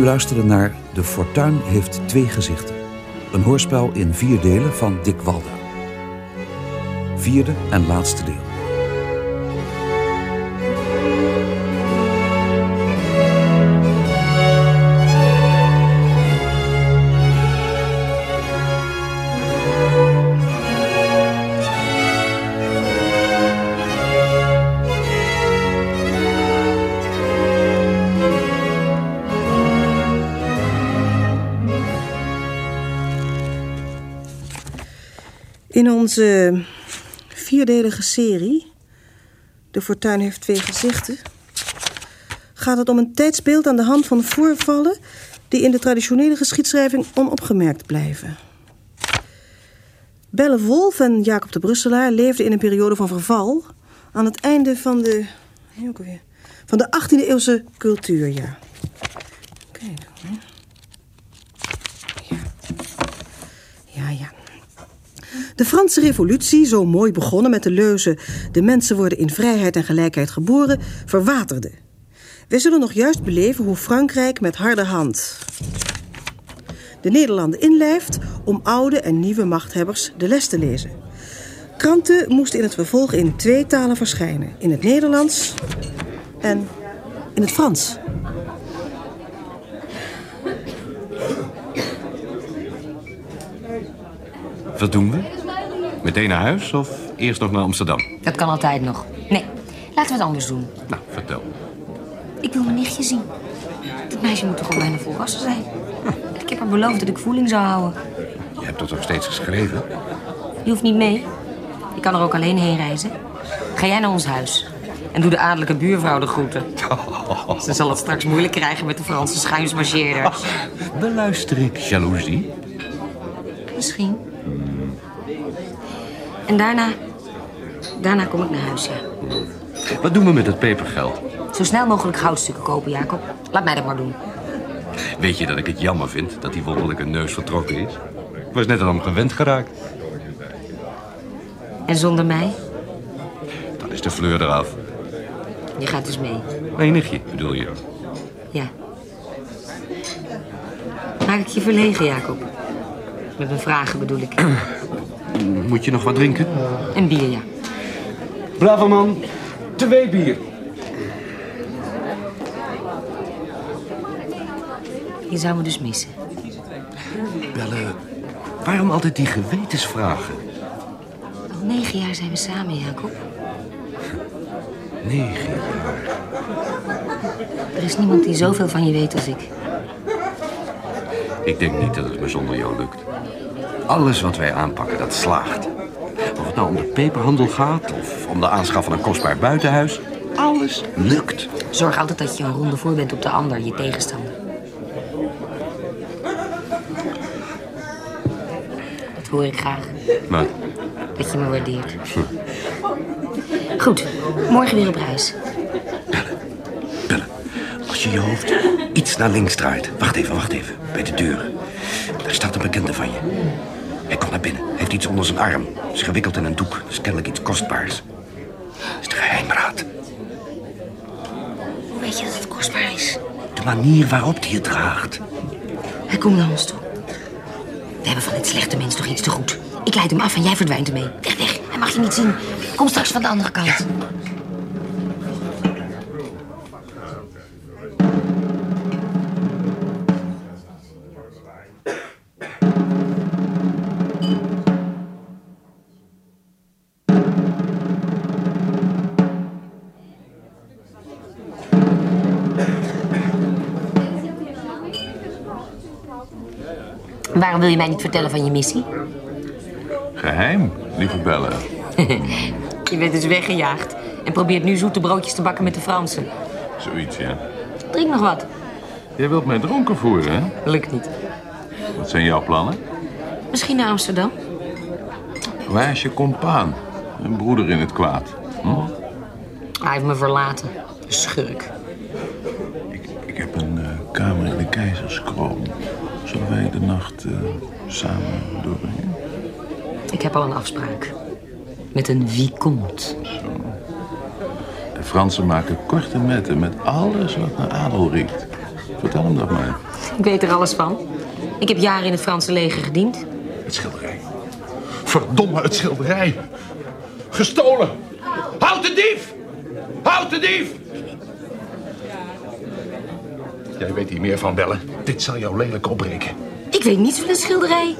Nu luisteren naar De Fortuin heeft twee gezichten. Een hoorspel in vier delen van Dick Walda. Vierde en laatste deel. Onze vierdelige serie, De Fortuin heeft twee gezichten, gaat het om een tijdsbeeld aan de hand van voorvallen die in de traditionele geschiedschrijving onopgemerkt blijven. Belle Wolf en Jacob de Brusselaar leefden in een periode van verval aan het einde van de, van de 18e eeuwse cultuur, ja. Kijk, hè. Ja. Ja, ja. De Franse revolutie, zo mooi begonnen met de leuze... de mensen worden in vrijheid en gelijkheid geboren, verwaterde. We zullen nog juist beleven hoe Frankrijk met harde hand... de Nederlanden inlijft om oude en nieuwe machthebbers de les te lezen. Kranten moesten in het vervolg in twee talen verschijnen. In het Nederlands en in het Frans. Wat doen we? Meteen naar huis of eerst nog naar Amsterdam? Dat kan altijd nog. Nee, laten we het anders doen. Nou, vertel. Ik wil mijn nichtje zien. Dat meisje moet toch al bijna volwassen zijn? Ik heb haar beloofd dat ik voeling zou houden. Je hebt dat toch steeds geschreven? Je hoeft niet mee. Je kan er ook alleen heen reizen. Ga jij naar ons huis. En doe de adellijke buurvrouw de groeten. Ze zal het straks moeilijk krijgen met de Franse schuinsmarcheerders. Beluister ik jaloezie? Misschien. En daarna... Daarna kom ik naar huis, ja. Wat doen we met het pepergeld? Zo snel mogelijk goudstukken kopen, Jacob. Laat mij dat maar doen. Weet je dat ik het jammer vind dat die wonderlijke neus vertrokken is? Ik was net aan hem gewend geraakt. En zonder mij? Dan is de fleur eraf. Je gaat dus mee. Nee, nichtje, bedoel je? Ja. Maak ik je verlegen, Jacob? Met mijn vragen bedoel ik. Moet je nog wat drinken? Een bier, ja. Bravo man, twee bier. Je zou me dus missen. Belle, waarom altijd die gewetensvragen? Al negen jaar zijn we samen, Jacob. Negen jaar. Er is niemand die zoveel van je weet als ik. Ik denk niet dat het me zonder jou lukt. Alles wat wij aanpakken, dat slaagt. Of het nou om de peperhandel gaat of om de aanschaf van een kostbaar buitenhuis. Alles lukt. Zorg altijd dat je een ronde voor bent op de ander, je tegenstander. Dat hoor ik graag. Maar Dat je me waardeert. Goed, morgen weer op reis. Belle, als je je hoofd iets naar links draait. Wacht even, wacht even. Bij de deur. Daar staat een bekende van je. Naar binnen. Hij heeft iets onder zijn arm. Is gewikkeld in een doek. Dat is kennelijk iets kostbaars. Dat is de geheimraad. Hoe weet je dat het kostbaar is? De manier waarop hij het draagt. Hij komt naar ons toe. We hebben van dit slechte mens toch iets te goed. Ik leid hem af en jij verdwijnt ermee. Weg, weg. Hij mag je niet zien. Kom straks van de andere kant. Waarom wil je mij niet vertellen van je missie? Geheim, lieve Belle. Je bent dus weggejaagd en probeert nu zoete broodjes te bakken met de Fransen. Zoiets, ja. Drink nog wat. Jij wilt mij dronken voeren, hè? Lukt niet. Wat zijn jouw plannen? Misschien naar Amsterdam? Waar is je compaan? Een broeder in het kwaad. Hm? Hij heeft me verlaten. Schurk. Ik, ik heb een eh, kamer in de keizerskroon. Zullen wij de nacht eh, samen doorbrengen? Ik heb al een afspraak. Met een vicomte. De Fransen maken korte metten met alles wat naar adel riekt. Vertel hem dat maar. Ik weet er alles van. Ik heb jaren in het Franse leger gediend. Het schilderij. Verdomme, het schilderij. Gestolen. Houd de dief! Houd de dief! Jij weet hier meer van bellen. Dit zal jou lelijk opbreken. Ik weet niets van een schilderij.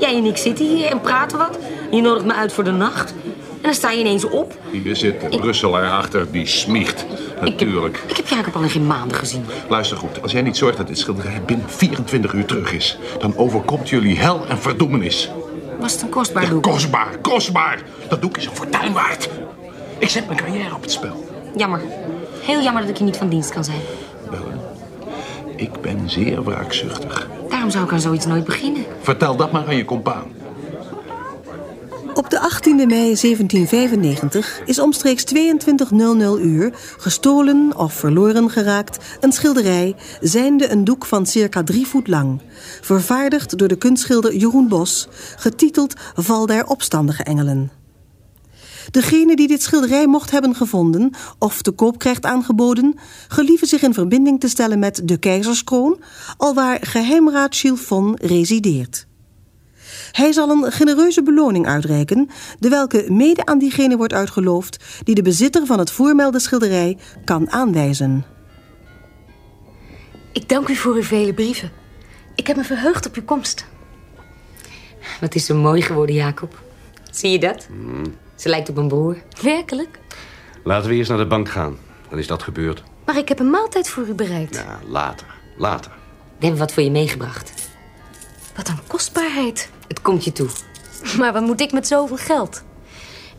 Jij en ik zitten hier en praten wat. Je nodigt me uit voor de nacht. En dan sta je ineens op. Hier zit de Brusselaar achter, die smiegt. Natuurlijk. Ik heb, ik heb Jacob al in geen maanden gezien. Luister goed, als jij niet zorgt dat dit schilderij binnen 24 uur terug is... dan overkomt jullie hel en verdoemenis. Was het een kostbaar Ja, doek? kostbaar, kostbaar. Dat doek is een fortuin waard. Ik zet mijn carrière op het spel. Jammer. Heel jammer dat ik je niet van dienst kan zijn. Bellen. Ik ben zeer wraakzuchtig. Daarom zou ik aan zoiets nooit beginnen. Vertel dat maar aan je compaan. Op de 18e mei 1795 is omstreeks 22.00 uur gestolen of verloren geraakt een schilderij zijnde een doek van circa drie voet lang, vervaardigd door de kunstschilder Jeroen Bos, getiteld Val der opstandige engelen. Degene die dit schilderij mocht hebben gevonden of te koop krijgt aangeboden, gelieve zich in verbinding te stellen met de keizerskroon, alwaar geheimraad Von resideert. Hij zal een genereuze beloning uitreiken, de welke mede aan diegene wordt uitgeloofd die de bezitter van het voormelde schilderij kan aanwijzen. Ik dank u voor uw vele brieven. Ik heb me verheugd op uw komst. Wat is zo mooi geworden, Jacob. Zie je dat? Ze lijkt op een broer. Werkelijk? Laten we eerst naar de bank gaan. Dan is dat gebeurd. Maar ik heb een maaltijd voor u bereid. Ja, later. Later. We hebben wat voor je meegebracht. Wat een kostbaarheid. Het komt je toe. Maar wat moet ik met zoveel geld?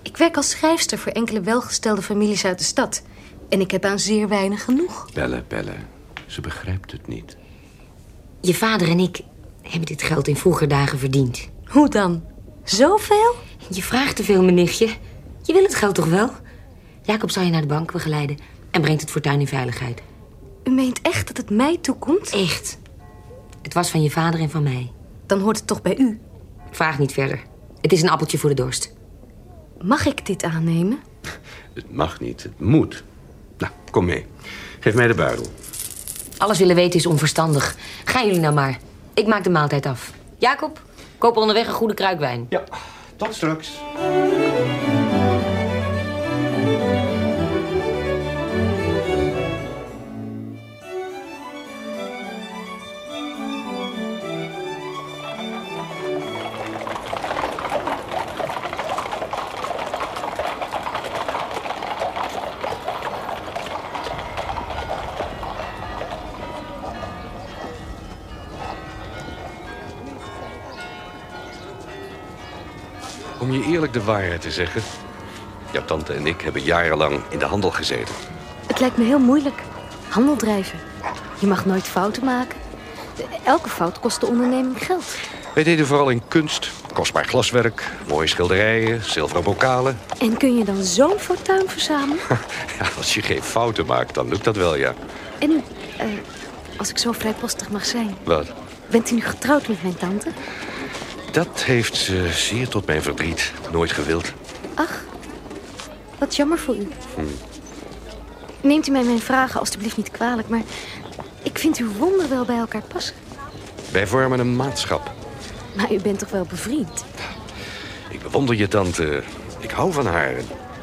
Ik werk als schrijfster voor enkele welgestelde families uit de stad. En ik heb aan zeer weinig genoeg. Bellen, bellen. Ze begrijpt het niet. Je vader en ik hebben dit geld in vroeger dagen verdiend. Hoe dan? Zoveel? Je vraagt te veel, mijn nichtje. Je wil het geld toch wel? Jacob zal je naar de bank begeleiden en brengt het fortuin in veiligheid. U meent echt dat het mij toekomt? Echt. Het was van je vader en van mij. Dan hoort het toch bij u? Vraag niet verder. Het is een appeltje voor de dorst. Mag ik dit aannemen? Het mag niet. Het moet. Nou, kom mee. Geef mij de buidel. Alles willen weten is onverstandig. Gaan jullie nou maar. Ik maak de maaltijd af. Jacob, koop onderweg een goede kruikwijn. Ja, tot straks. Om je eerlijk de waarheid te zeggen... jouw tante en ik hebben jarenlang in de handel gezeten. Het lijkt me heel moeilijk. Handel drijven. Je mag nooit fouten maken. Elke fout kost de onderneming geld. Wij deden vooral in kunst, kostbaar glaswerk, mooie schilderijen, zilveren bokalen. En kun je dan zo'n fortuin verzamelen? Ja, als je geen fouten maakt, dan lukt dat wel, ja. En u, eh, als ik zo vrijpostig mag zijn... Wat? Bent u nu getrouwd met mijn tante? Dat heeft ze zeer tot mijn verdriet nooit gewild. Ach, wat jammer voor u. Neemt u mij mijn vragen alstublieft niet kwalijk, maar... ik vind uw wonder wel bij elkaar passen. Wij vormen een maatschap. Maar u bent toch wel bevriend? Ik bewonder je tante. Ik hou van haar.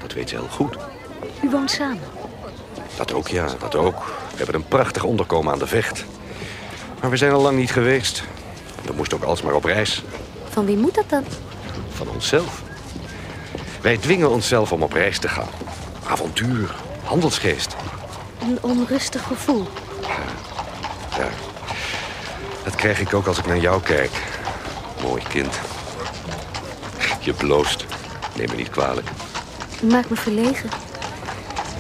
Dat weet ze heel goed. U woont samen. Dat ook, ja, dat ook. We hebben een prachtig onderkomen aan de vecht. Maar we zijn al lang niet geweest. We moesten ook alsmaar op reis. Van wie moet dat dan? Van onszelf. Wij dwingen onszelf om op reis te gaan. Avontuur, handelsgeest. Een onrustig gevoel. Ja. Dat krijg ik ook als ik naar jou kijk. Mooi kind. Je bloost. Neem me niet kwalijk. U maakt me verlegen.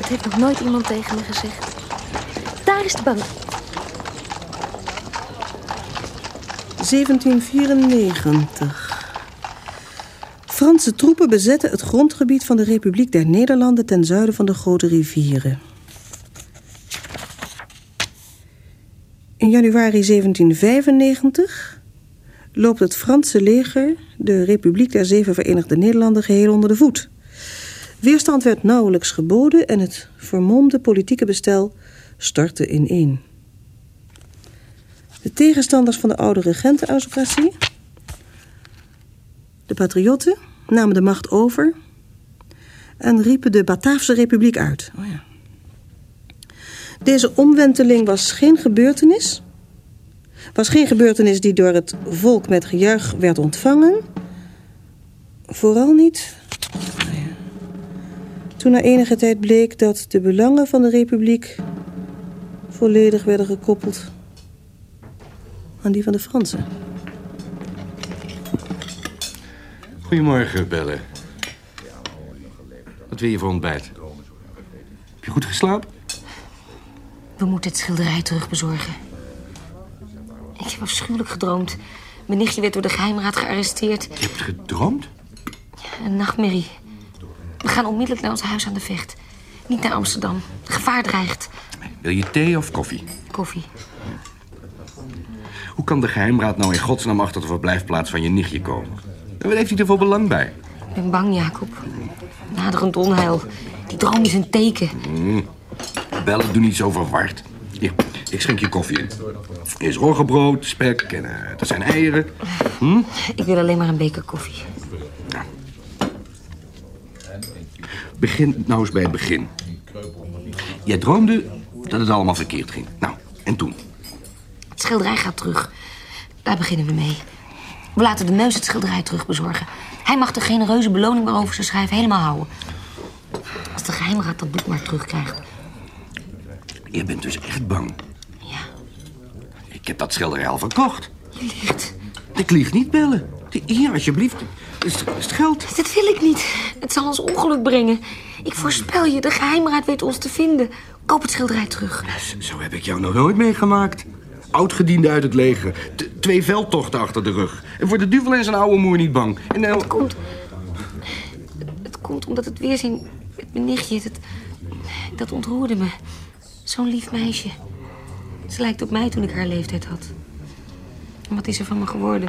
Dat heeft nog nooit iemand tegen me gezegd. Daar is de bank. 1794. Franse troepen bezetten het grondgebied van de Republiek der Nederlanden ten zuiden van de grote rivieren. In januari 1795 loopt het Franse leger de Republiek der Zeven Verenigde Nederlanden geheel onder de voet. Weerstand werd nauwelijks geboden en het vermomde politieke bestel stortte ineen. De tegenstanders van de oude regentenaristocratie, de patriotten, namen de macht over en riepen de Bataafse Republiek uit. Oh ja. Deze omwenteling was geen gebeurtenis. Was geen gebeurtenis die door het volk met gejuich werd ontvangen. Vooral niet. ja, Toen na enige tijd bleek dat de belangen van de Republiek volledig werden gekoppeld aan die van de Fransen. Goedemorgen, Belle. Wat wil je voor ontbijt? Heb je goed geslapen? We moeten het schilderij terugbezorgen. Ik heb afschuwelijk gedroomd. Mijn nichtje werd door de geheimraad gearresteerd. Je hebt gedroomd? Een nachtmerrie. We gaan onmiddellijk naar ons huis aan de vecht. Niet naar Amsterdam. Gevaar dreigt. Wil je thee of koffie? Koffie. Hoe kan de geheimraad nou in godsnaam achter de verblijfplaats van je nichtje komen? En wat heeft hij er voor belang bij? Ik ben bang, Jacob. Naderend onheil. Die droom is een teken. Bellen, doe niet zo verward. Hier, ik schenk je koffie in. Er is roggebrood, spek en eh dat zijn eieren. Ik wil alleen maar een beker koffie. Begin nou eens bij het begin. Jij droomde dat het allemaal verkeerd ging. Nou, en toen? Het schilderij gaat terug. Daar beginnen we mee. We laten de neus het schilderij terugbezorgen. Hij mag de genereuze beloning waarover ze schrijven helemaal houden. Als de geheimraad dat boek maar terugkrijgt. Je bent dus echt bang. Ja, Ik heb dat schilderij al verkocht. je liegt. Ik lieg niet, Bellen. Hier, alsjeblieft. Is, is het geld? Dit wil ik niet. Het zal ons ongeluk brengen. Ik voorspel je, de geheimraad weet ons te vinden. Koop het schilderij terug. Zo- Zo heb ik jou nog nooit meegemaakt. Oudgediende uit het leger. T- twee veldtochten achter de rug. En voor de duvel en zijn oude moer niet bang. En. Het komt... Het komt omdat het weerzien met mijn nichtje... Dat, dat ontroerde me. Zo'n lief meisje. Ze lijkt op mij toen ik haar leeftijd had. En wat is er van me geworden?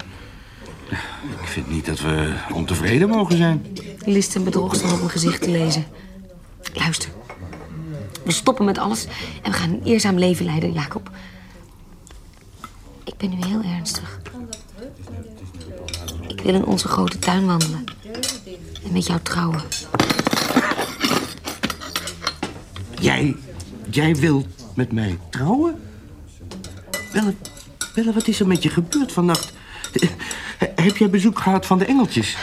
Ik vind niet dat we ontevreden mogen zijn. List en bedrog staan op mijn gezicht te lezen. Luister. We stoppen met alles en we gaan een eerzaam leven leiden, Jacob. Ik ben nu heel ernstig. Ik wil in onze grote tuin wandelen. En met jou trouwen. Jij, jij wilt met mij trouwen? Belle, Belle, wat is er met je gebeurd vannacht? Heb jij bezoek gehad van de engeltjes?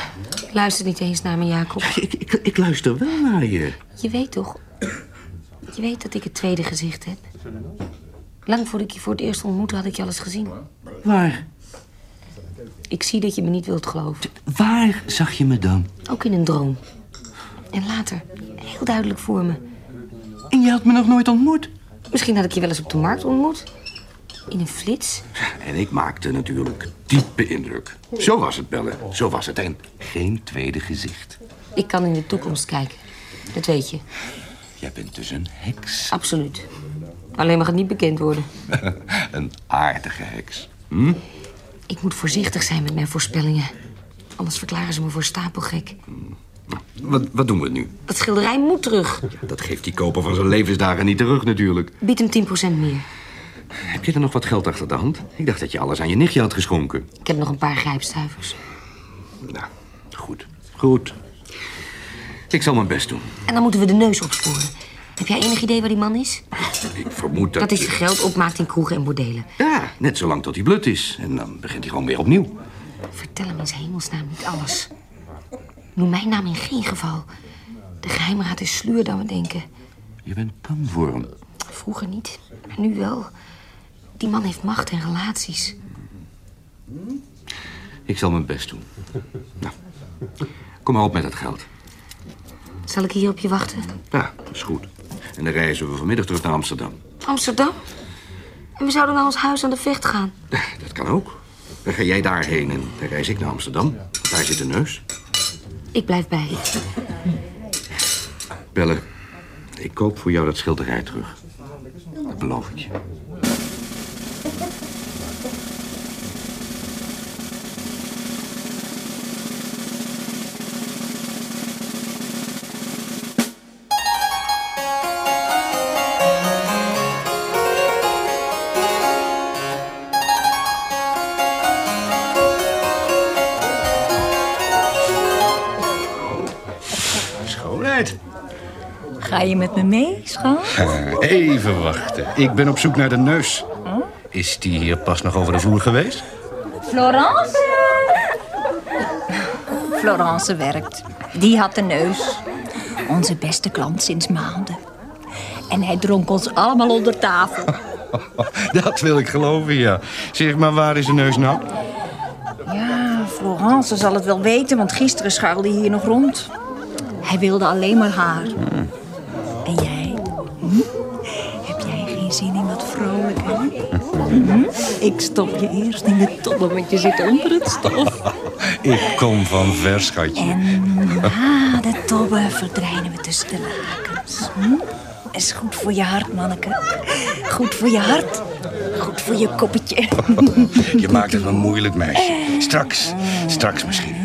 Luister niet eens naar me, Jacob. Ik, ik, ik luister wel naar je. Je weet toch... Je weet dat ik het tweede gezicht heb. Lang voordat ik je voor het eerst ontmoette, had ik je alles gezien. Waar? Ik zie dat je me niet wilt geloven. Waar zag je me dan? Ook in een droom. En later, heel duidelijk voor me. En je had me nog nooit ontmoet. Misschien had ik je wel eens op de markt ontmoet. In een flits. En ik maakte natuurlijk diepe indruk. Zo was het, Belle. Zo was het. En geen tweede gezicht. Ik kan in de toekomst kijken. Dat weet je. Jij bent dus een heks. Absoluut. Alleen mag het niet bekend worden. een aardige heks. Ik moet voorzichtig zijn met mijn voorspellingen. Anders verklaren ze me voor stapelgek. Wat, wat doen we nu? Dat schilderij moet terug. Dat geeft die koper van zijn levensdagen niet terug natuurlijk. Bied hem 10% meer. Heb je er nog wat geld achter de hand? Ik dacht dat je alles aan je nichtje had geschonken. Ik heb nog een paar grijpstuivers. Nou, goed. Goed. Ik zal mijn best doen. En dan moeten we de neus opsporen. Heb jij enig idee waar die man is? Ik vermoed dat... Dat is geld opmaakt in kroegen en bordelen. Ja, net zolang tot hij blut is. En dan begint hij gewoon weer opnieuw. Vertel hem in zijn hemelsnaam niet alles. Noem mijn naam in geen geval. De geheimraad is sluwer dan we denken. Je bent bang voor hem. Vroeger niet, maar nu wel. Die man heeft macht en relaties. Ik zal mijn best doen. Nou, kom maar op met het geld. Zal ik hier op je wachten? Ja, dat is goed. En dan reizen we vanmiddag terug naar Amsterdam. Amsterdam? En we zouden naar ons huis aan de vecht gaan. Dat kan ook. Dan ga jij daarheen en dan reis ik naar Amsterdam. Daar zit de neus. Ik blijf bij je. Belle, ik koop voor jou dat schilderij terug. Dat beloof ik je. Je met me mee, schat? Eh, even wachten. Ik ben op zoek naar de neus. Is die hier pas nog over de vloer geweest? Florence! Florence werkt. Die had de neus. Onze beste klant sinds maanden. En hij dronk ons allemaal onder tafel. Dat wil ik geloven, ja. Zeg maar, waar is de neus nou? Ja, Florence zal het wel weten, want gisteren schuilde hij hier nog rond. Hij wilde alleen maar haar. Ik stop je eerst in de tobbe, want je zit onder het stof. Ik kom van ver, schatje. En na de tobbe verdwijnen we tussen de lakens. Hm? Is goed voor je hart, manneke. Goed voor je hart. Goed voor je koppetje. Je maakt het me moeilijk, meisje. Straks, straks misschien.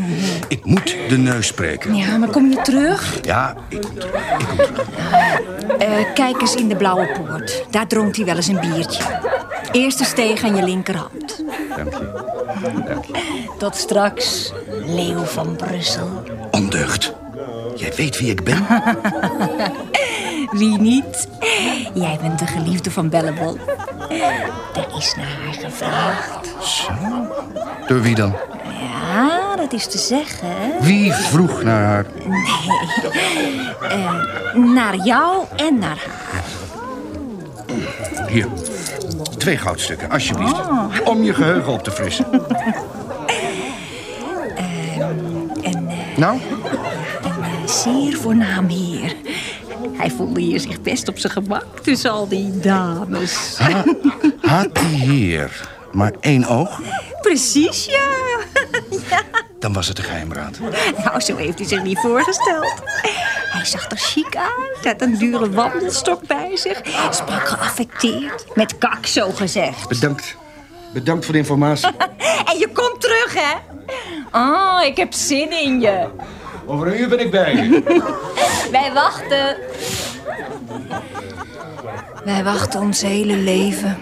Ik moet de neus spreken. Ja, maar kom je terug? Ja, ik kom terug. Ik kom terug. Eh, kijk eens in de blauwe poort. Daar dronkt hij wel eens een biertje. Eerste steeg aan je linkerhand. Dank je. Dank je. Tot straks, Leo van Brussel. Ondeugd. Jij weet wie ik ben? Wie niet? Jij bent de geliefde van Bellebol. Er is naar haar gevraagd. Door wie dan? Ja, dat is te zeggen. Wie vroeg naar haar? Eh, naar jou en naar haar. Hier. Twee goudstukken, alsjeblieft. Om je geheugen op te frissen. En eh, Nou, een eh, zeer voornaam heer. Hij voelde hier zich best op zijn gemak tussen al die dames. had die heer maar één oog? Precies, ja. Dan was het de geheimraad. Nou, zo heeft hij zich niet voorgesteld. Hij zag er chic uit, had een dure wandelstok bij zich. Sprak geaffecteerd, met kak zo gezegd. Bedankt. Bedankt voor de informatie. En je komt terug, hè? Oh, ik heb zin in je. Over een uur ben ik bij je. Wij wachten. Wij wachten ons hele leven.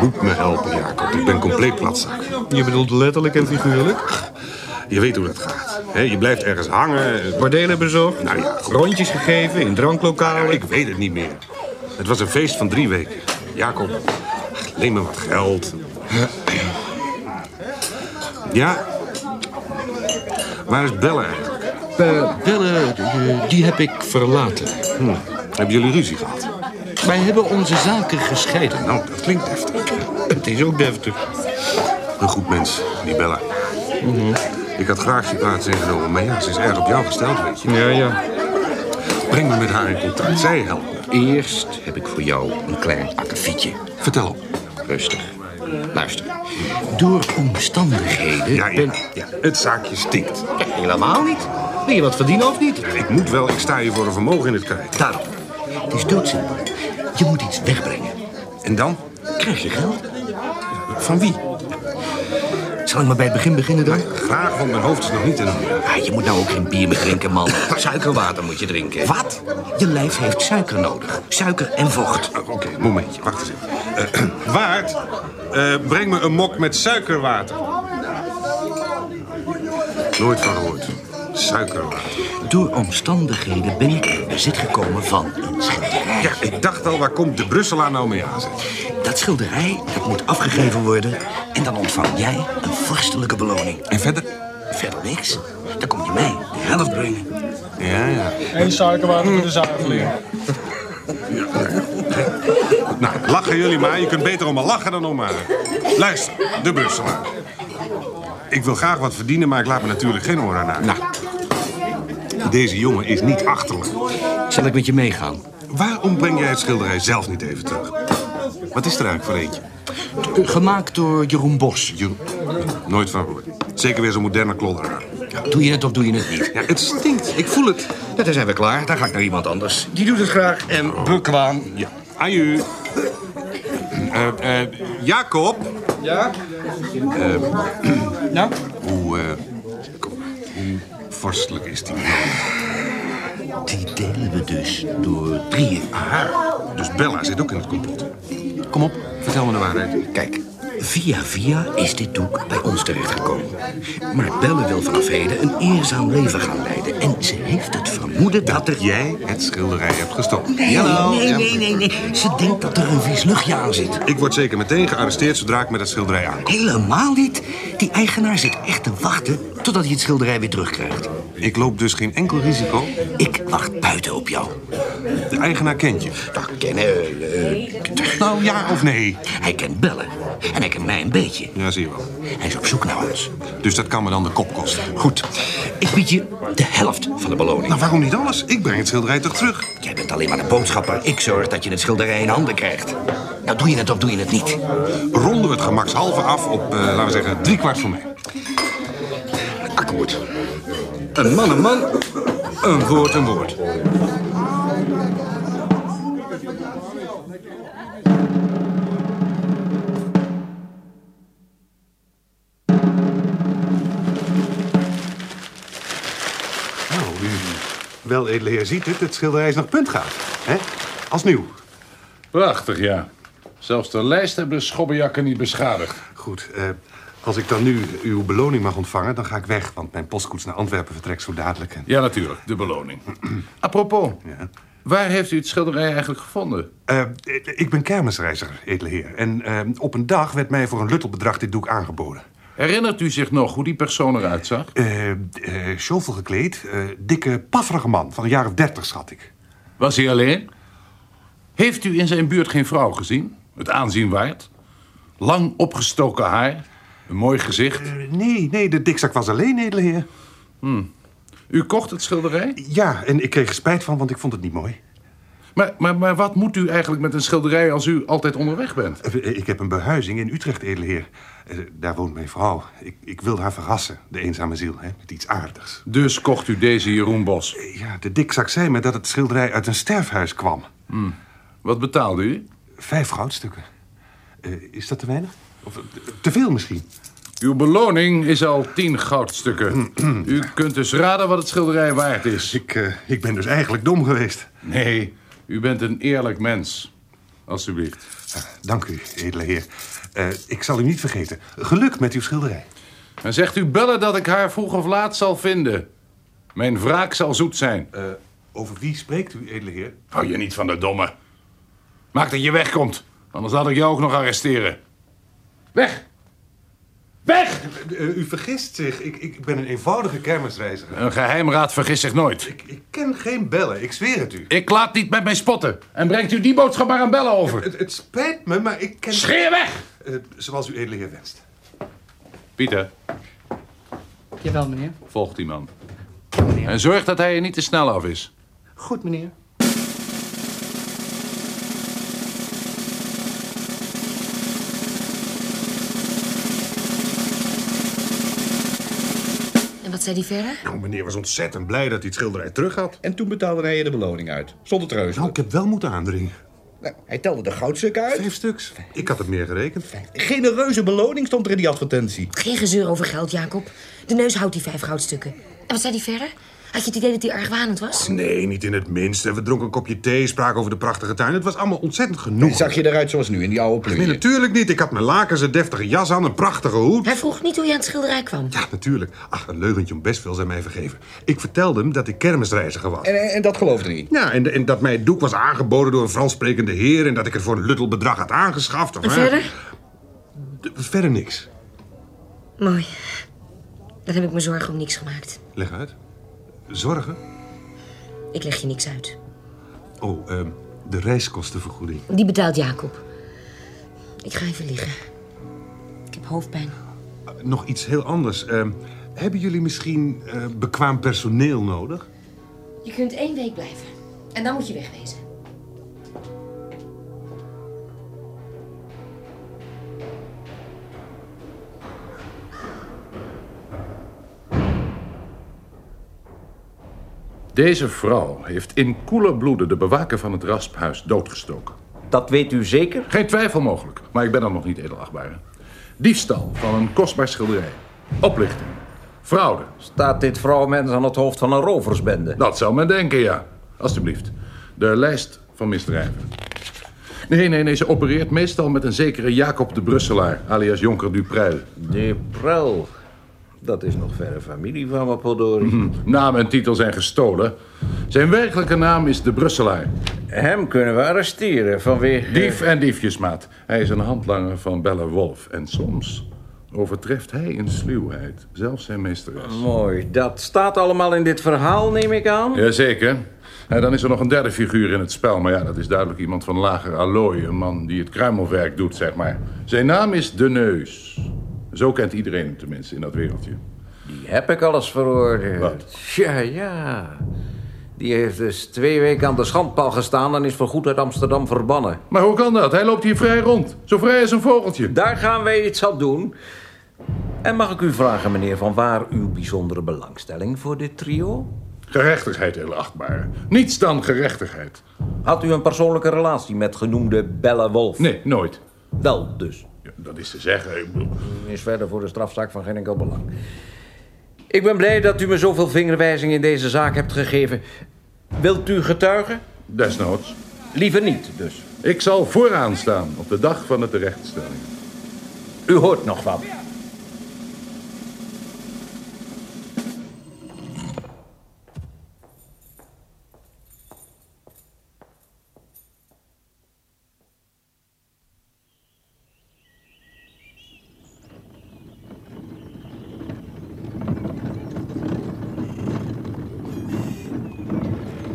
Moet me helpen, Jacob. Ik ben compleet platzak. Je bedoelt letterlijk en figuurlijk? Je weet hoe dat gaat. je blijft ergens hangen. Bordelen bezocht? Nou ja, goed. Rondjes gegeven in dranklokalen? ik weet het niet meer. Het was een feest van drie weken. Jacob, leen me wat geld. Ja? Waar is Belle eigenlijk? Belle, eh, die heb ik verlaten. Hm. Hebben jullie ruzie gehad? Wij hebben onze zaken gescheiden. Nou, dat klinkt heftig. Het is ook deftig. Een goed mens, die Bella. Ik had graag situatie ingenomen, maar ja, ze is erg op jou gesteld, weet je. Ja, ja. Breng me met haar in contact. Zij helpt me. Eerst heb ik voor jou een klein akkefietje. Vertel op. Rustig. Luister. Door omstandigheden Ja, ja, ben... ja, het zaakje stinkt. Helemaal niet. Wil je wat verdienen of niet? Ik moet wel, ik sta je voor een vermogen in het krijt. Daarom. Het is doodsimpel. Je moet iets wegbrengen. En dan? Krijg je geld? Van wie? Zal ik maar bij het begin beginnen dan? Graag, want mijn hoofd is nog niet in orde. Ah, je moet nou ook geen bier meer drinken, man. Suikerwater moet je drinken. Wat? Je lijf heeft suiker nodig. Suiker en vocht. Oh, Oké, momentje, wacht eens even. Eh, Waard, eh, breng me een mok met suikerwater. Nooit van gehoord. Suikerwater. Door omstandigheden ben ik in bezit gekomen van een schilderij. Ja, ik dacht al, waar komt de Brusselaar nou mee aanzetten? Dat schilderij dat moet afgegeven worden. En dan ontvang jij een vorstelijke beloning. En verder? Verder niks. Dan kom je mij de helft brengen. Ja, ja. Eén suikerwater voor de zuiveling. Nou, lachen jullie maar. Je kunt beter om me lachen dan om me. Luister, de Brusselaar. Ik wil graag wat verdienen, maar ik laat me natuurlijk geen oor aan. Nou, Deze jongen is niet achterlijk. zal ik met je meegaan? Waarom breng jij het schilderij zelf niet even terug? Wat is er eigenlijk voor eentje? Eh, Gemaakt door Jeroen Bos. Jeroen. Nooit van gehoord. Zeker weer zo'n moderne klodder. Doe je het of doe je het niet? Ja, het stinkt. Ik voel het. Ja, dan zijn we klaar. Dan ga ik naar iemand anders. Die doet het graag en bekwaam. Ja. Aju. Eh, eh, Jacob. Ja? Nou? Hoe, eh, kom, hoe vorstelijk is die. Die delen we dus door drieën. Aha, dus Bella zit ook in het complot. Kom op, vertel me de waarheid. Kijk, via via is dit doek bij ons terechtgekomen. Maar Belle wil vanaf heden een eerzaam leven gaan leiden. En ze heeft het vermoeden dat er... Jij het schilderij hebt gestolen. Nee, nee, nee, nee, nee. Ze denkt dat er een vies luchtje aan zit. Ik word zeker meteen gearresteerd zodra ik met het schilderij aankom. Helemaal niet. Die eigenaar zit echt te wachten totdat hij het schilderij weer terugkrijgt. Ik loop dus geen enkel risico? Ik wacht buiten op jou. De eigenaar kent je? Nou, kennen... eh, nou, ja of nee? Hij kent Bellen. En hij kent mij een beetje. Ja, zie je wel. Hij is op zoek naar ons. Dus dat kan me dan de kop kosten. Goed. Ik bied je de helft van de beloning. Nou, waarom niet alles? Ik breng het schilderij toch terug? Jij bent alleen maar de boodschapper. Ik zorg dat je het schilderij in handen krijgt. Nou, doe je het of doe je het niet? Ronden we het gemakshalve af op, eh, laten we zeggen, drie kwart voor mij. Akkoord. Een man een man, een woord een woord. Wel, edele heer, ziet het. Het schilderij is nog puntgaaf. hè? Als nieuw. Prachtig, ja. Zelfs de lijst hebben de schobbejakken niet beschadigd. Goed, eh, als ik dan nu uw beloning mag ontvangen, dan ga ik weg. Want mijn postkoets naar Antwerpen vertrekt zo dadelijk. Ja, natuurlijk, de beloning. Apropos, waar heeft u het schilderij eigenlijk gevonden? Eh, ik ben kermisreiziger, edele heer. En eh, op een dag werd mij voor een luttelbedrag dit doek aangeboden. Herinnert u zich nog hoe die persoon eruit zag? Eh eh gekleed, eh, dikke, pafferige man. Van een jaar of dertig, schat ik. Was hij alleen? Heeft u in zijn buurt geen vrouw gezien? Het aanzien waard? Lang opgestoken haar? Een mooi gezicht? Eh, nee, nee, de dikzak was alleen, edele heer. Hmm. U kocht het schilderij? Ja, en ik kreeg er spijt van, want ik vond het niet mooi. Maar, maar, maar wat moet u eigenlijk met een schilderij als u altijd onderweg bent? Ik heb een behuizing in Utrecht, edele heer. Eh, Daar woont mijn vrouw. Ik, ik wilde haar verrassen, de eenzame ziel, hè, met iets aardigs. Dus kocht u deze Jeroen Bos? Ja, de dikzak zei me dat het schilderij uit een sterfhuis kwam. Hmm. Wat betaalde u? Vijf goudstukken. Eh, is dat te weinig? Of eh, te veel misschien? Uw beloning is al tien goudstukken. u kunt dus raden wat het schilderij waard is. Ik, eh, ik ben dus eigenlijk dom geweest. Nee, u bent een eerlijk mens. Alsjeblieft. dank u, edele heer. Eh, ik zal u niet vergeten. Geluk met uw schilderij. En zegt u bellen dat ik haar vroeg of laat zal vinden. Mijn wraak zal zoet zijn. Eh, over wie spreekt u, edele heer? Hou je niet van de domme. Maak dat je wegkomt. Anders laat ik jou ook nog arresteren. Weg! Weg! Eh, u vergist zich. Ik, ik ben een eenvoudige kermisreiziger. Een geheimraad vergist zich nooit. Ik, ik ken geen bellen, ik zweer het u. Ik laat niet met mij spotten. En brengt u die boodschap maar aan bellen over. Het, het spijt me, maar ik ken... Scheer weg! Eh, zoals u edele heer wenst. Pieter, Jawel, meneer. volg die man. En zorg dat hij er niet te snel af is. Goed, meneer. Zei die verder? Nou, meneer was ontzettend blij dat hij het schilderij terug had. En toen betaalde hij je de beloning uit. Zonder treuzelen. Nou, ik heb wel moeten aandringen. Nou, hij telde de goudstukken uit. Vijf stuks. Ik had het meer gerekend. Genereuze beloning stond er in die advertentie. Geen gezeur over geld, Jacob. De neus houdt die vijf goudstukken. En wat zei die verder? Had je het idee dat hij argwanend was? Nee, niet in het minst. We dronken een kopje thee, spraken over de prachtige tuin. Het was allemaal ontzettend genoeg. Zag je eruit zoals nu, in die oude Nee, plunje? natuurlijk niet. Ik had mijn lakens, een deftige jas aan, een prachtige hoed. Hij vroeg niet hoe je aan het schilderij kwam. Ja, natuurlijk. Ach, een leugentje om best veel zijn mij vergeven. Ik vertelde hem dat ik kermisreiziger was. En, en dat geloofde hij niet? Ja, en, en dat mij het doek was aangeboden door een Frans sprekende heer... en dat ik het voor een luttel bedrag had aangeschaft. Of, En hè. verder? Verder niks. Mooi. Dan heb ik me zorgen om niks gemaakt. Leg uit. Zorgen? Ik leg je niks uit. Oh, ehm, de reiskostenvergoeding. Die betaalt Jacob. Ik ga even liggen. Ik heb hoofdpijn. Nog iets heel anders. Ehm, hebben jullie misschien eh, bekwaam personeel nodig? Je kunt één week blijven. En dan moet je wegwezen. Deze vrouw heeft in koele bloeden de bewaker van het rasphuis doodgestoken. Dat weet u zeker? Geen twijfel mogelijk, maar ik ben dan nog niet edelachtbare. Diefstal van een kostbaar schilderij. Oplichting. Fraude. Staat dit vrouwmens aan het hoofd van een roversbende? Dat zou men denken, ja. Alsjeblieft. De lijst van misdrijven. Nee, nee, nee. Ze opereert meestal met een zekere Jacob de Brusselaar, alias Jonker Dupreil. Dupreil. Dat is nog verre familie van me, Podori. Hm, Naam en titel zijn gestolen. Zijn werkelijke naam is de Brusselaar. Hem kunnen we arresteren vanwege... Dief en diefjesmaat. Hij is een handlanger van Belle Wolf. En soms overtreft hij in sluwheid zelfs zijn meesteres. Mooi. Dat staat allemaal in dit verhaal, neem ik aan? Jazeker. En dan is er nog een derde figuur in het spel. Maar ja, dat is duidelijk iemand van lager allooi. Een man die het kruimelwerk doet, zeg maar. Zijn naam is De Neus. Zo kent iedereen hem tenminste in dat wereldje. Die heb ik alles veroordeeld. Wat? Ja, ja. Die heeft dus twee weken aan de schandpaal gestaan... en is voorgoed uit Amsterdam verbannen. Maar hoe kan dat? Hij loopt hier vrij rond. Zo vrij als een vogeltje. Daar gaan wij iets aan doen. En mag ik u vragen, meneer, van waar uw bijzondere belangstelling voor dit trio? Gerechtigheid, heel achtbare. Niets dan gerechtigheid. Had u een persoonlijke relatie met genoemde Belle Wolf? Nee, nooit. Wel dus. Ja, dat is te zeggen. Ik bedoel... Is verder voor de strafzaak van geen enkel belang. Ik ben blij dat u me zoveel vingerwijzingen in deze zaak hebt gegeven. Wilt u getuigen? Desnoods. Liever niet, dus. Ik zal vooraan staan op de dag van de terechtstelling. U hoort nog wat.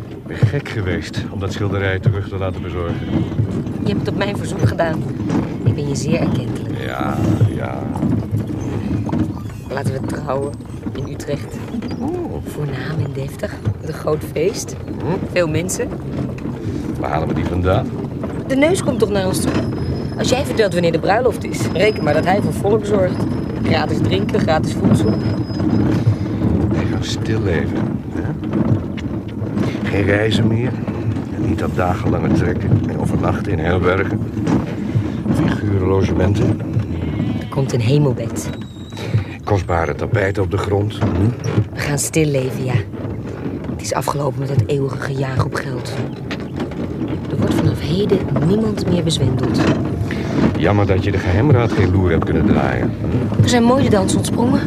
Ik ben gek geweest om dat schilderij terug te laten bezorgen. Je hebt het op mijn verzoek gedaan. Ik ben je zeer erkentelijk. Ja, ja. Laten we trouwen in Utrecht. Voornaam en deftig. Met een groot feest. Veel mensen. Waar halen we die vandaan? De neus komt toch naar ons toe? Als jij vertelt wanneer de bruiloft is, reken maar dat hij voor volk zorgt. Gratis drinken, gratis voedsel. Wij gaan stil leven. Hè? Geen reizen meer. Niet dat dagenlange trekken en overnachten in herbergen. Figurenlogementen. Er komt een hemelbed. Kostbare tapijten op de grond. We gaan stil leven, ja. Het is afgelopen met het eeuwige gejaag op geld. Er wordt vanaf heden niemand meer bezwendeld. Jammer dat je de geheimraad geen loer hebt kunnen draaien. We zijn mooi de dans ontsprongen.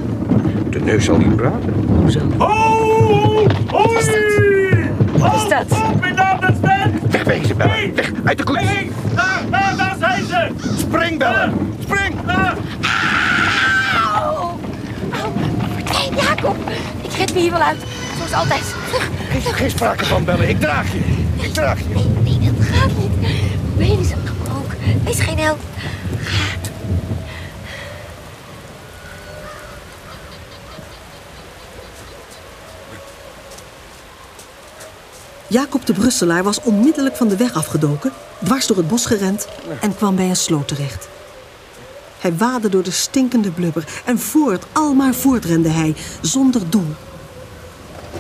De neus zal niet praten. Hoezo? Oh! Wat is dat? Wat is dat? Mijn naam is Ben! Wegwezen, Bellen. Weg, uit de koets. Daar, daar, daar zijn ze! Spring, Bellen. Spring! Daar. Verdwijn, Jacob. Ik red me hier wel uit. Zoals altijd. Geen, geen sprake van, Bellen. Ik draag je. Ik draag je. Nee, nee, dat gaat niet. Mijn been is gebroken. Wees geen held. Jacob de Brusselaar was onmiddellijk van de weg afgedoken, dwars door het bos gerend en kwam bij een sloot terecht. Hij waadde door de stinkende blubber en voort, almaar voortrende hij, zonder doel.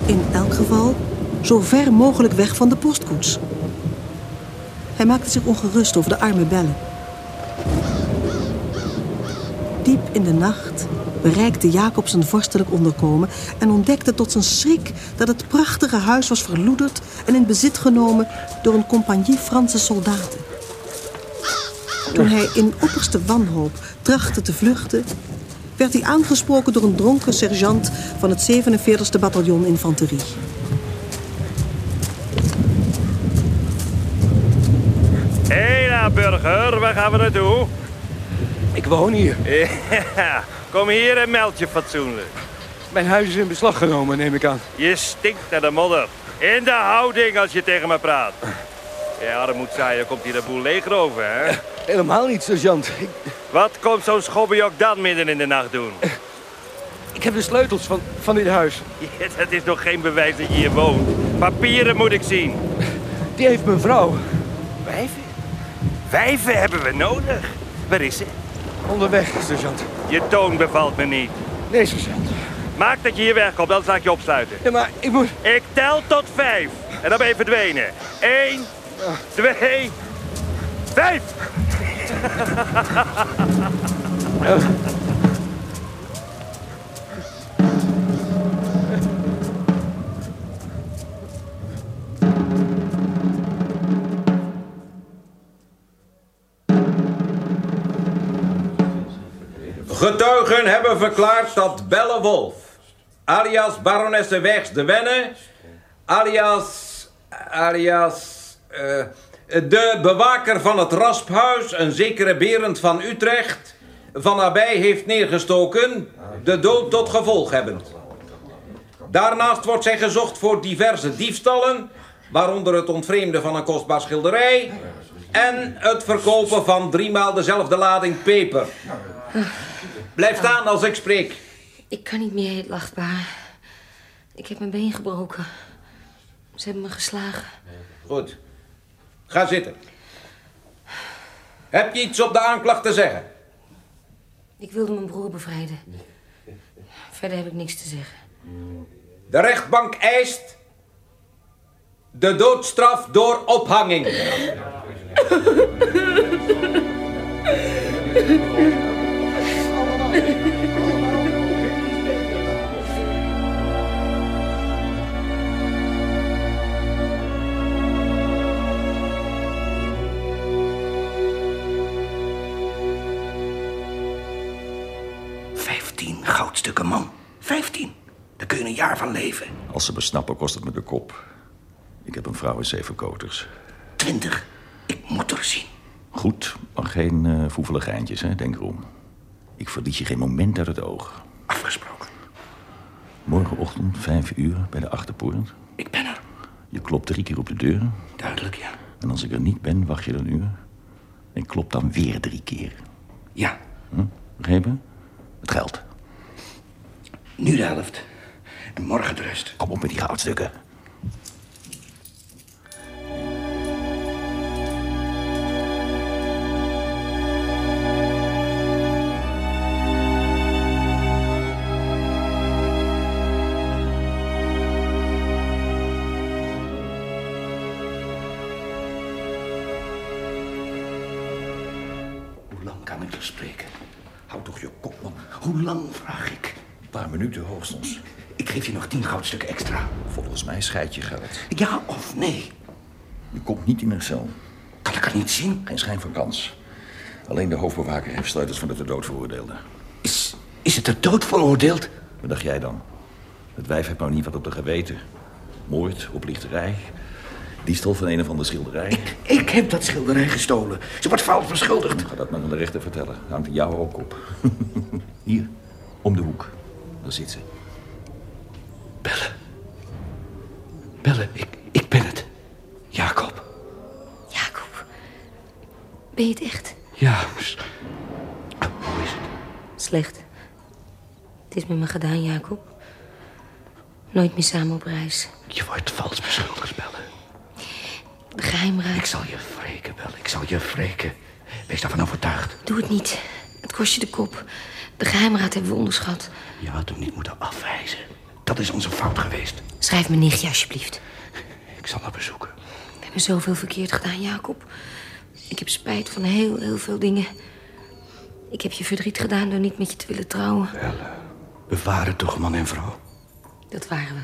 In elk geval zo ver mogelijk weg van de postkoets. Hij maakte zich ongerust over de arme bellen. Diep in de nacht bereikte Jacob zijn vorstelijk onderkomen en ontdekte tot zijn schrik dat het prachtige huis was verloederd en in bezit genomen door een compagnie Franse soldaten. Toen hij in opperste wanhoop trachtte te vluchten, werd hij aangesproken door een dronken sergeant van het 47e bataljon infanterie. Hé daar, burger, waar gaan we naartoe? Ik woon hier. Ja, kom hier en meld je fatsoenlijk. Mijn huis is in beslag genomen, neem ik aan. Je stinkt naar de modder. In de houding als je tegen me praat. Ja, armoed zaaien, komt hier de boel leeg over, hè? Helemaal niet, sergeant. Ik, Wat komt zo'n schobbenjok dan midden in de nacht doen? ik heb de sleutels van, van dit huis. Ja, dat is nog geen bewijs dat je hier woont. Papieren moet ik zien. Die heeft mijn vrouw. Wijven? Wijven hebben we nodig. Waar is ze? Onderweg, sergeant. Je toon bevalt me niet. Nee, sergeant. Maak dat je hier wegkomt, dan zal ik je opsluiten. Ja, maar ik moet... Ik tel tot vijf. En dan ben je verdwenen. Eén, twee, vijf. Getuigen hebben verklaard dat Belle Wolf, alias baronesse Wegs de Wenne, alias, alias, eh, de bewaker van het rasphuis, een zekere Berend van Utrecht, van nabij heeft neergestoken, de dood tot gevolg hebbend. Daarnaast wordt zij gezocht voor diverse diefstallen, waaronder het ontvreemden van een kostbaar schilderij en het verkopen van driemaal dezelfde lading peper. Blijf staan als ik spreek. Ik kan niet meer, edelachtbaar. Ik heb mijn been gebroken. Ze hebben me geslagen. Goed. Ga zitten. Heb je iets op de aanklacht te zeggen? Ik wilde mijn broer bevrijden. Verder heb ik niks te zeggen. De rechtbank eist de doodstraf door ophanging. Als ze me snappen, kost het me de kop. Ik heb een vrouw en zeven koters. Twintig. Ik moet er zien. Goed, maar geen uh, voevelige geintjes, hè? denk erom. Ik verlies je geen moment uit het oog. Afgesproken. Morgenochtend, vijf uur, bij de achterpoort. Ik ben er. Je klopt drie keer op de deur. Duidelijk, ja. En als ik er niet ben, wacht je een uur. En klop dan weer drie keer. Ja. Hm? Begrepen? Het geld. Nu de helft. En morgen de rest. Kom op met die goudstukken. Hoe lang kan ik spreken? Houd toch je kop, man. Hoe lang, vraag ik? Een paar minuten hoogstens. Ik geef je nog tien goudstukken extra. Volgens mij scheid je geld. Ja of nee? Je komt niet in een cel. Kan ik er niet zien? Geen schijn van kans. Alleen de hoofdbewaker heeft sleutels van de ter dood veroordeelde. Is, is het ter dood veroordeeld? Wat dacht jij dan? Het wijf heeft nou niet wat op de geweten. Moord, oplichterij, diefstal van een of andere schilderij. Ik, ik heb dat schilderij gestolen. Ze wordt fout verschuldigd. Ga dat maar aan de rechter vertellen. Hangt jou ook op. Hier, om de hoek. Daar zit ze. Bellen. Bellen, ik, ik ben het. Jacob. Jacob, ben je het echt? Ja, hoe is het? Slecht. Het is met me gedaan, Jacob. Nooit meer samen op reis. Je wordt vals beschuldigd, Bellen. De geheimraad. Ik zal je wreken, Bellen. Ik zal je wreken. Wees daarvan overtuigd. Doe het niet. Het kost je de kop. De geheimraad hebben we onderschat. Je had hem niet moeten afwijzen. Dat is onze fout geweest. Schrijf mijn nichtje, alsjeblieft. Ik zal haar bezoeken. We hebben zoveel verkeerd gedaan, Jacob. Ik heb spijt van heel, heel veel dingen. Ik heb je verdriet gedaan door niet met je te willen trouwen. We waren toch man en vrouw? Dat waren we.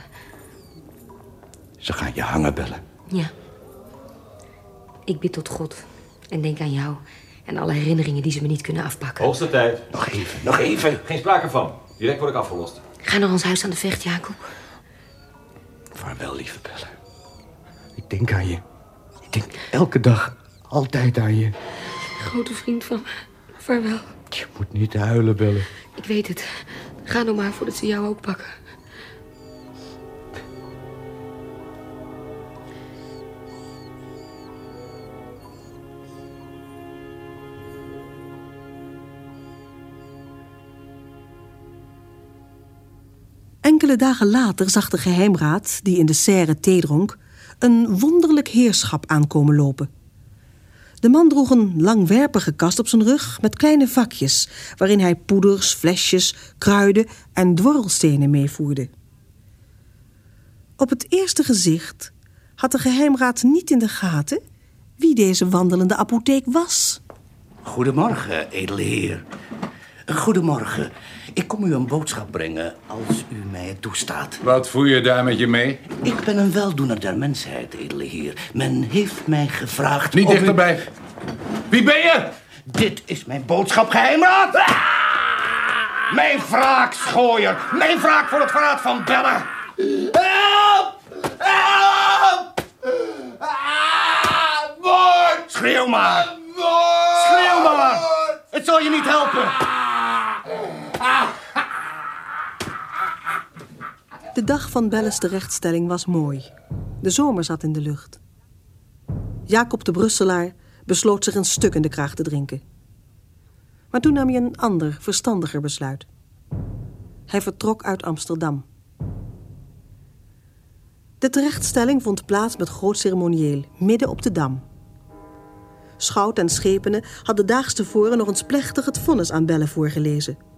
Ze gaan je hangen, Bellen. Ja. Ik bid tot God. En denk aan jou. En alle herinneringen die ze me niet kunnen afpakken. Hoogste tijd. Nog even, nog even. Geen sprake van. Direct word ik afgelost. Ga naar ons huis aan de vecht, Jacob. Vaarwel, lieve Bellen. Ik denk aan je. Ik denk elke dag altijd aan je. Grote vriend van me. Vaarwel. Je moet niet huilen, Bellen. Ik weet het. Ga nou maar voordat ze jou ook pakken. Enkele dagen later zag de geheimraad, die in de serre thee dronk, een wonderlijk heerschap aankomen lopen. De man droeg een langwerpige kast op zijn rug met kleine vakjes, waarin hij poeders, flesjes, kruiden en dwarrelstenen meevoerde. Op het eerste gezicht had de geheimraad niet in de gaten wie deze wandelende apotheek was. Goedemorgen, edele heer. Goedemorgen. Ik kom u een boodschap brengen, als u mij het toestaat. Wat voer je daar met je mee? Ik ben een weldoener der mensheid, edele heer. Men heeft mij gevraagd Niet om u- dichterbij. Wie ben je? Dit is mijn boodschap, geheimraad! Ah! Mijn wraak, schooier. Mijn wraak voor het verraad van Belle. Help! Help! Ah, moord! Schreeuw maar. Schreeuw maar. Het zal je niet helpen. De dag van Belles terechtstelling was mooi. De zomer zat in de lucht. Jacob de Brusselaar besloot zich een stuk in de kraag te drinken. Maar toen nam hij een ander, verstandiger besluit. Hij vertrok uit Amsterdam. De terechtstelling vond plaats met groot ceremonieel, midden op de Dam. Schout en schepenen hadden daags tevoren nog eens plechtig het vonnis aan Belle voorgelezen.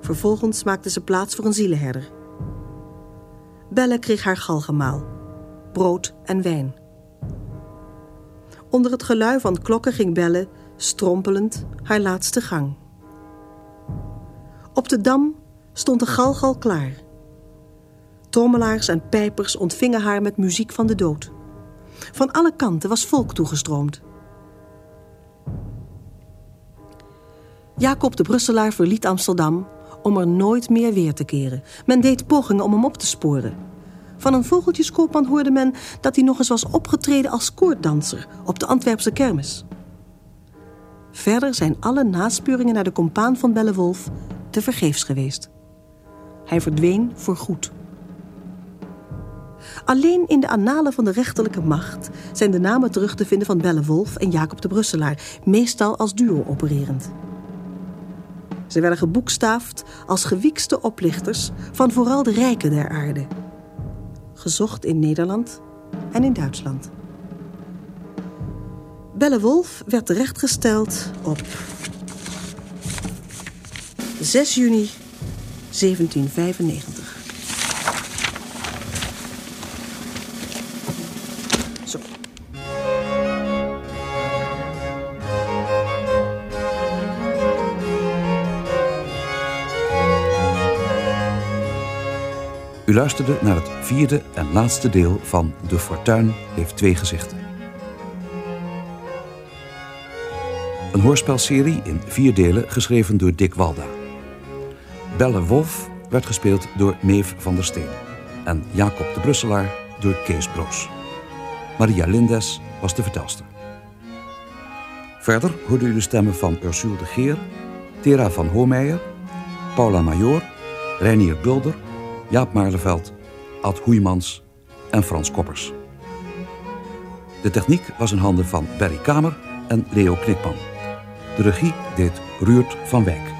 Vervolgens maakten ze plaats voor een zielenherder. Belle kreeg haar galgemaal, brood en wijn. Onder het gelui van klokken ging Belle, strompelend, haar laatste gang. Op de dam stond de galgal klaar. Trommelaars en pijpers ontvingen haar met muziek van de dood. Van alle kanten was volk toegestroomd. Jacob de Brusselaar verliet Amsterdam om er nooit meer weer te keren. Men deed pogingen om hem op te sporen. Van een vogeltjeskoopman hoorde men dat hij nog eens was opgetreden als koorddanser op de Antwerpse kermis. Verder zijn alle naspeuringen naar de compaan van Bellewolf te vergeefs geweest. Hij verdween voorgoed. Alleen in de annalen van de rechterlijke macht zijn de namen terug te vinden van Bellewolf en Jacob de Brusselaar, meestal als duo opererend. Ze werden geboekstaafd als gewiekste oplichters van vooral de rijken der aarde. Gezocht in Nederland en in Duitsland. Bellewolf werd terechtgesteld op 6 juni 1795. U luisterde naar het vierde en laatste deel van De Fortuin heeft twee gezichten. Een hoorspelserie in vier delen geschreven door Dick Walda. Belle Wolf werd gespeeld door Meef van der Steen. En Jacob de Brusselaar door Kees Broos. Maria Lindes was de vertelster. Verder hoorde u de stemmen van Ursule de Geer, Tera van Hoomeijer, Paula Major, Reinier Bulder, Jaap Maarleveld, Ad Hoeimans en Frans Koppers. De techniek was in handen van Berry Kamer en Leo Knikman. De regie deed Ruurt van Wijk.